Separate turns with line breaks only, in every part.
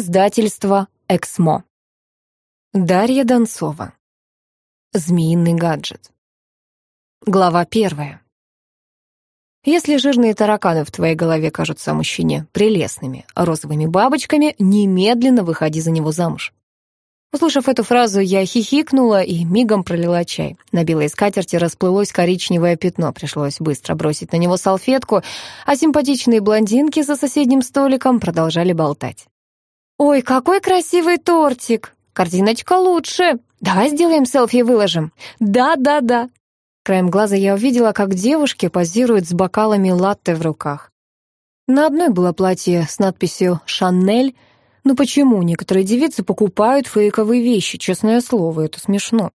Издательство «Эксмо». Дарья Донцова. Змеиный гаджет. Глава первая. Если жирные тараканы в твоей голове кажутся мужчине прелестными розовыми бабочками, немедленно выходи за него замуж. Услышав эту фразу, я хихикнула и мигом пролила чай. На белой скатерти расплылось коричневое пятно, пришлось быстро бросить на него салфетку, а симпатичные блондинки за соседним столиком продолжали болтать. «Ой, какой красивый тортик! Картиночка лучше! Давай сделаем селфи и выложим!» «Да-да-да!» Краем глаза я увидела, как девушки позируют с бокалами латте в руках. На одной было платье с надписью «Шанель». Ну почему некоторые девицы покупают фейковые вещи? Честное слово, это смешно.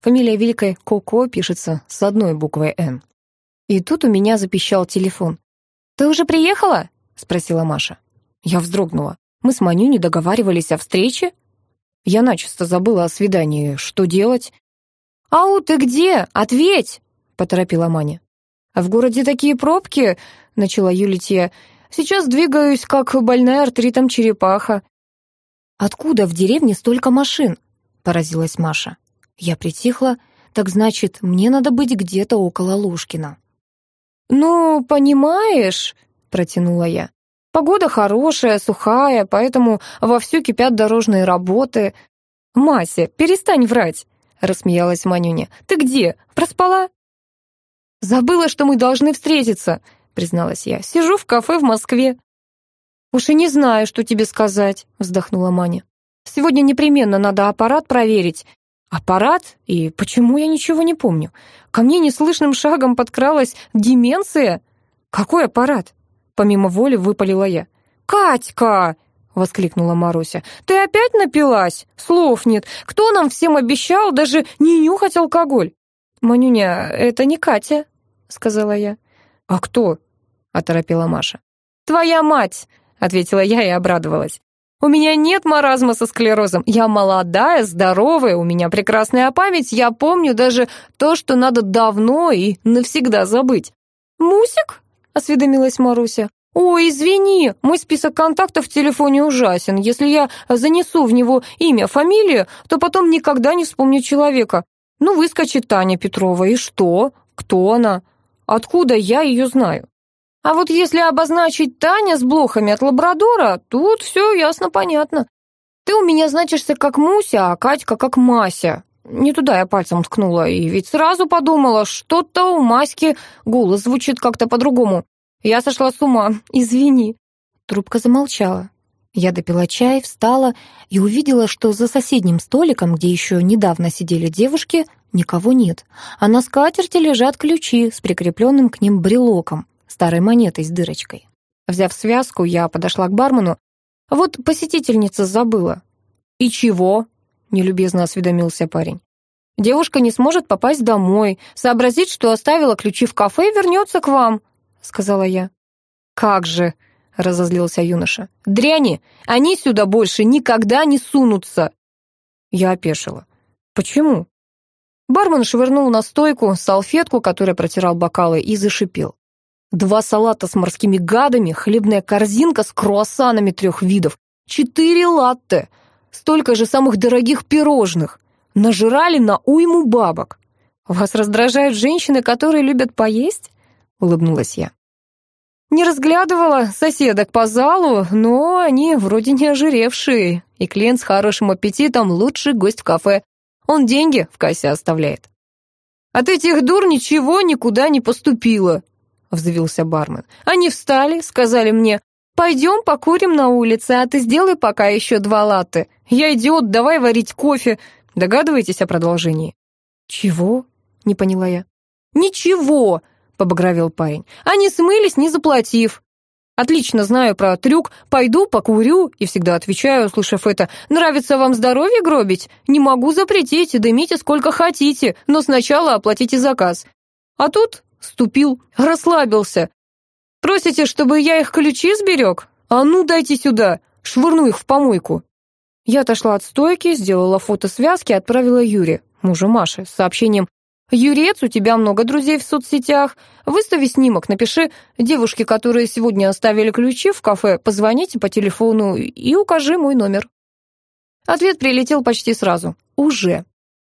Фамилия великой Коко пишется с одной буквой «Н». И тут у меня запищал телефон. «Ты уже приехала?» — спросила Маша. Я вздрогнула. Мы с Маню не договаривались о встрече? Я начисто забыла о свидании. Что делать? «Ау, ты где? Ответь!» — поторопила Маня. «В городе такие пробки!» — начала юлить. «Сейчас двигаюсь, как больная артритом черепаха». «Откуда в деревне столько машин?» — поразилась Маша. Я притихла. «Так значит, мне надо быть где-то около Лушкина». «Ну, понимаешь...» — протянула я. Погода хорошая, сухая, поэтому вовсю кипят дорожные работы. «Мася, перестань врать!» — рассмеялась Манюня. «Ты где? Проспала?» «Забыла, что мы должны встретиться», — призналась я. «Сижу в кафе в Москве». «Уж и не знаю, что тебе сказать», — вздохнула Маня. «Сегодня непременно надо аппарат проверить». «Аппарат? И почему я ничего не помню? Ко мне неслышным шагом подкралась деменция. Какой аппарат?» Помимо воли выпалила я. «Катька!» — воскликнула Маруся. «Ты опять напилась? Слов нет. Кто нам всем обещал даже не нюхать алкоголь?» «Манюня, это не Катя», — сказала я. «А кто?» — оторопела Маша. «Твоя мать!» — ответила я и обрадовалась. «У меня нет маразма со склерозом. Я молодая, здоровая, у меня прекрасная память. Я помню даже то, что надо давно и навсегда забыть». «Мусик?» Осведомилась Маруся. «Ой, извини, мой список контактов в телефоне ужасен. Если я занесу в него имя, фамилию, то потом никогда не вспомню человека. Ну, выскочит Таня Петрова, и что? Кто она? Откуда я ее знаю? А вот если обозначить Таня с блохами от лабрадора, тут все ясно-понятно. Ты у меня значишься как Муся, а Катька как Мася. Не туда я пальцем ткнула, и ведь сразу подумала, что-то у Маськи голос звучит как-то по-другому. Я сошла с ума, извини». Трубка замолчала. Я допила чай, встала и увидела, что за соседним столиком, где еще недавно сидели девушки, никого нет, а на скатерти лежат ключи с прикрепленным к ним брелоком, старой монетой с дырочкой. Взяв связку, я подошла к бармену. Вот посетительница забыла. «И чего?» — нелюбезно осведомился парень. «Девушка не сможет попасть домой, сообразить, что оставила ключи в кафе и вернется к вам», — сказала я. «Как же!» — разозлился юноша. «Дряни! Они сюда больше никогда не сунутся!» Я опешила. «Почему?» Бармен швырнул на стойку салфетку, которой протирал бокалы, и зашипел. Два салата с морскими гадами, хлебная корзинка с круассанами трех видов, четыре латте — столько же самых дорогих пирожных. Нажирали на уйму бабок. Вас раздражают женщины, которые любят поесть? Улыбнулась я. Не разглядывала соседок по залу, но они вроде не ожиревшие, и клиент с хорошим аппетитом лучший гость в кафе. Он деньги в кассе оставляет. От этих дур ничего никуда не поступило, взвился бармен. Они встали, сказали мне, «Пойдем покурим на улице, а ты сделай пока еще два латте. Я идиот, давай варить кофе. Догадываетесь о продолжении?» «Чего?» — не поняла я. «Ничего!» — побагровел парень. «Они смылись, не заплатив. Отлично знаю про трюк. Пойду, покурю, и всегда отвечаю, услышав это. Нравится вам здоровье гробить? Не могу запретить, дымите сколько хотите, но сначала оплатите заказ. А тут ступил, расслабился. Просите, чтобы я их ключи сберег? А ну, дайте сюда, швырну их в помойку». Я отошла от стойки, сделала фото связки и отправила Юре, мужу Маши, с сообщением Юрец, у тебя много друзей в соцсетях. Выстави снимок, напиши девушке, которые сегодня оставили ключи в кафе, позвоните по телефону и укажи мой номер». Ответ прилетел почти сразу. «Уже».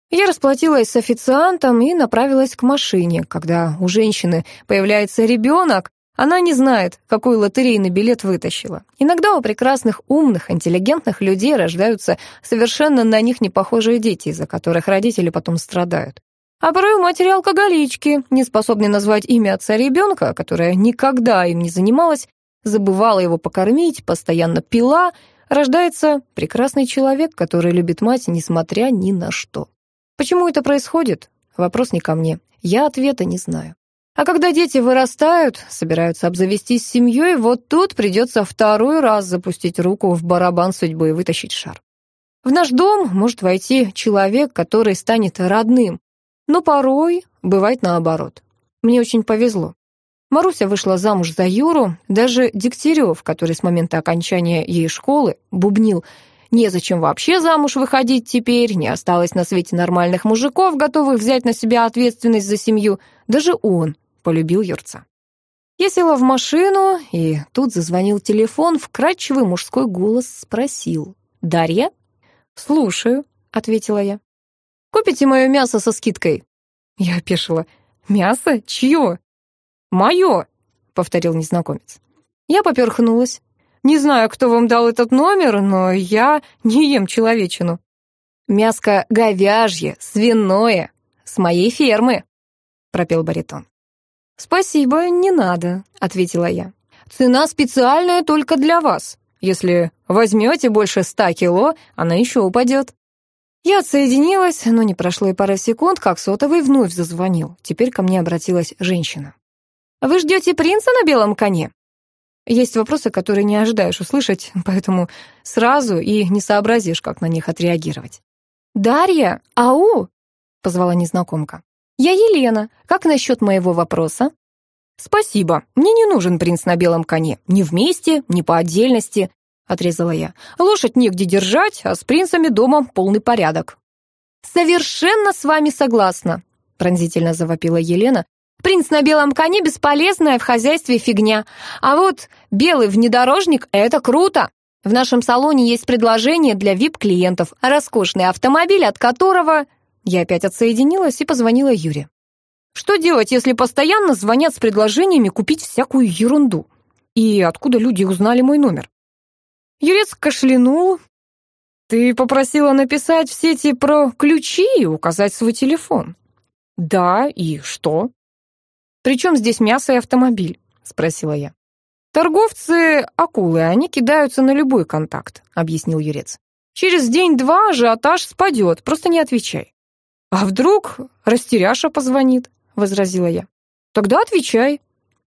Я расплатилась с официантом и направилась к машине. Когда у женщины появляется ребенок, она не знает, какой лотерейный билет вытащила. Иногда у прекрасных, умных, интеллигентных людей рождаются совершенно на них не похожие дети, из-за которых родители потом страдают. А порой у матери алкоголички, не способной назвать имя отца ребенка, которая никогда им не занималась, забывала его покормить, постоянно пила, рождается прекрасный человек, который любит мать, несмотря ни на что. Почему это происходит? Вопрос не ко мне. Я ответа не знаю. А когда дети вырастают, собираются обзавестись семьей, вот тут придется второй раз запустить руку в барабан судьбы и вытащить шар. В наш дом может войти человек, который станет родным, но порой бывает наоборот. Мне очень повезло. Маруся вышла замуж за Юру, даже Дегтярев, который с момента окончания ей школы бубнил «Незачем вообще замуж выходить теперь, не осталось на свете нормальных мужиков, готовых взять на себя ответственность за семью», даже он полюбил Юрца. Я села в машину, и тут зазвонил телефон, вкрадчивый мужской голос спросил «Дарья?» «Слушаю», — ответила я. Купите мое мясо со скидкой?» Я опешила. «Мясо? Чье?» «Мое», — повторил незнакомец. Я поперхнулась. «Не знаю, кто вам дал этот номер, но я не ем человечину». «Мяско говяжье, свиное, с моей фермы», — пропел баритон. «Спасибо, не надо», — ответила я. «Цена специальная только для вас. Если возьмете больше ста кило, она еще упадет». Я отсоединилась, но не прошло и пара секунд, как сотовый вновь зазвонил. Теперь ко мне обратилась женщина. «Вы ждете принца на белом коне?» Есть вопросы, которые не ожидаешь услышать, поэтому сразу и не сообразишь, как на них отреагировать. «Дарья, ау!» — позвала незнакомка. «Я Елена. Как насчет моего вопроса?» «Спасибо. Мне не нужен принц на белом коне. Ни вместе, ни по отдельности отрезала я. «Лошадь негде держать, а с принцами дома полный порядок». «Совершенно с вами согласна», — пронзительно завопила Елена. «Принц на белом коне — бесполезная в хозяйстве фигня. А вот белый внедорожник — это круто. В нашем салоне есть предложение для вип-клиентов, роскошный автомобиль, от которого...» Я опять отсоединилась и позвонила Юре. «Что делать, если постоянно звонят с предложениями купить всякую ерунду? И откуда люди узнали мой номер?» Юрец кашлянул. «Ты попросила написать в сети про ключи и указать свой телефон». «Да, и что?» «Причем здесь мясо и автомобиль?» — спросила я. «Торговцы — акулы, они кидаются на любой контакт», — объяснил Юрец. «Через день-два ажиотаж спадет, просто не отвечай». «А вдруг растеряша позвонит?» — возразила я. «Тогда отвечай».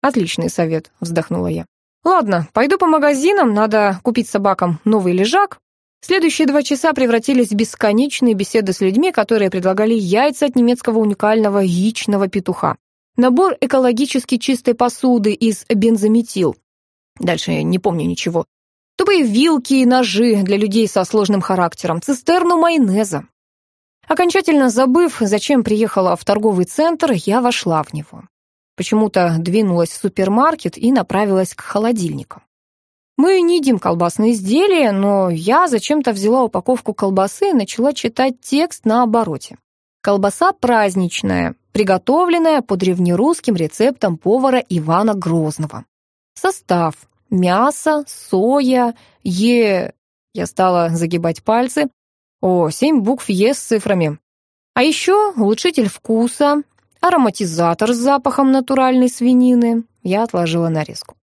«Отличный совет», — вздохнула я. Ладно, пойду по магазинам, надо купить собакам новый лежак. Следующие два часа превратились в бесконечные беседы с людьми, которые предлагали яйца от немецкого уникального яичного петуха. Набор экологически чистой посуды из бензометил. Дальше я не помню ничего. Тупые вилки и ножи для людей со сложным характером, цистерну майонеза. Окончательно забыв, зачем приехала в торговый центр, я вошла в него. Почему-то двинулась в супермаркет и направилась к холодильникам. Мы не едим колбасные изделия, но я зачем-то взяла упаковку колбасы и начала читать текст на обороте. Колбаса праздничная, приготовленная по древнерусским рецептам повара Ивана Грозного. Состав. Мясо, соя, е... Я стала загибать пальцы. О, семь букв Е с цифрами. А еще улучшитель вкуса, ароматизатор с запахом натуральной свинины. Я отложила нарезку.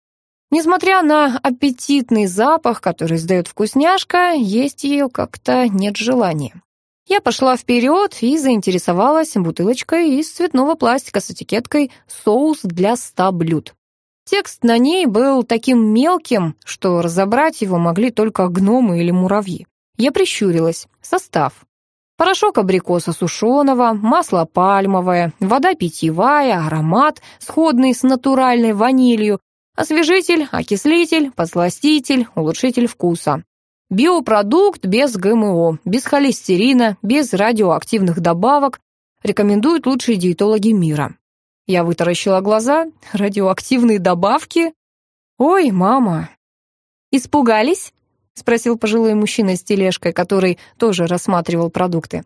Несмотря на аппетитный запах, который издает вкусняшка, есть ее как-то нет желания. Я пошла вперед и заинтересовалась бутылочкой из цветного пластика с этикеткой «Соус для ста блюд». Текст на ней был таким мелким, что разобрать его могли только гномы или муравьи. Я прищурилась. Состав. Порошок абрикоса сушеного, масло пальмовое, вода питьевая, аромат, сходный с натуральной ванилью, освежитель, окислитель, подсластитель, улучшитель вкуса. Биопродукт без ГМО, без холестерина, без радиоактивных добавок, рекомендуют лучшие диетологи мира. Я вытаращила глаза. Радиоактивные добавки? Ой, мама. Испугались? Спросил пожилой мужчина с тележкой, который тоже рассматривал продукты.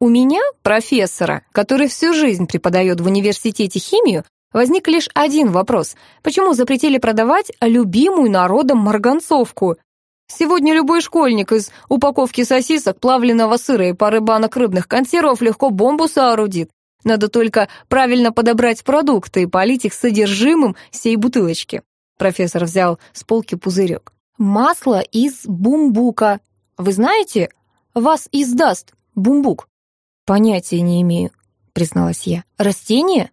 У меня, профессора, который всю жизнь преподает в университете химию, возник лишь один вопрос. Почему запретили продавать любимую народом марганцовку? Сегодня любой школьник из упаковки сосисок, плавленного сыра и пары банок рыбных консервов легко бомбу соорудит. Надо только правильно подобрать продукты и полить их содержимым сей бутылочки. Профессор взял с полки пузырек. Масло из бумбука. Вы знаете, вас издаст бумбук. Понятия не имею, призналась я. Растение?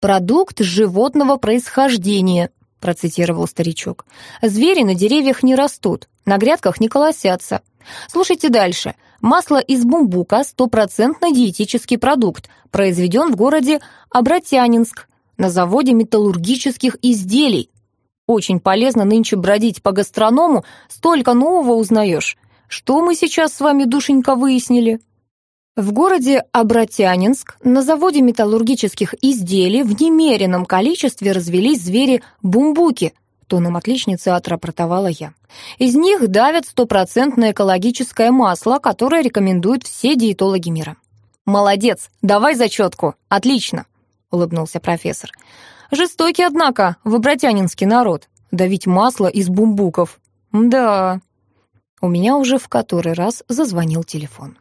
Продукт животного происхождения, процитировал старичок. Звери на деревьях не растут, на грядках не колосятся. Слушайте дальше. Масло из бумбука – стопроцентно диетический продукт, произведен в городе Абратянинск на заводе металлургических изделий. Очень полезно нынче бродить по гастроному, столько нового узнаешь. Что мы сейчас с вами, душенька, выяснили? В городе Абратянинск на заводе металлургических изделий в немеренном количестве развелись звери-бумбуки – тоном отличницы отрапортовала я. Из них давят стопроцентное экологическое масло, которое рекомендуют все диетологи мира. «Молодец, давай зачетку, отлично», — улыбнулся профессор. «Жестокий, однако, в обратянинский народ. Давить масло из бумбуков. Да». У меня уже в который раз зазвонил телефон.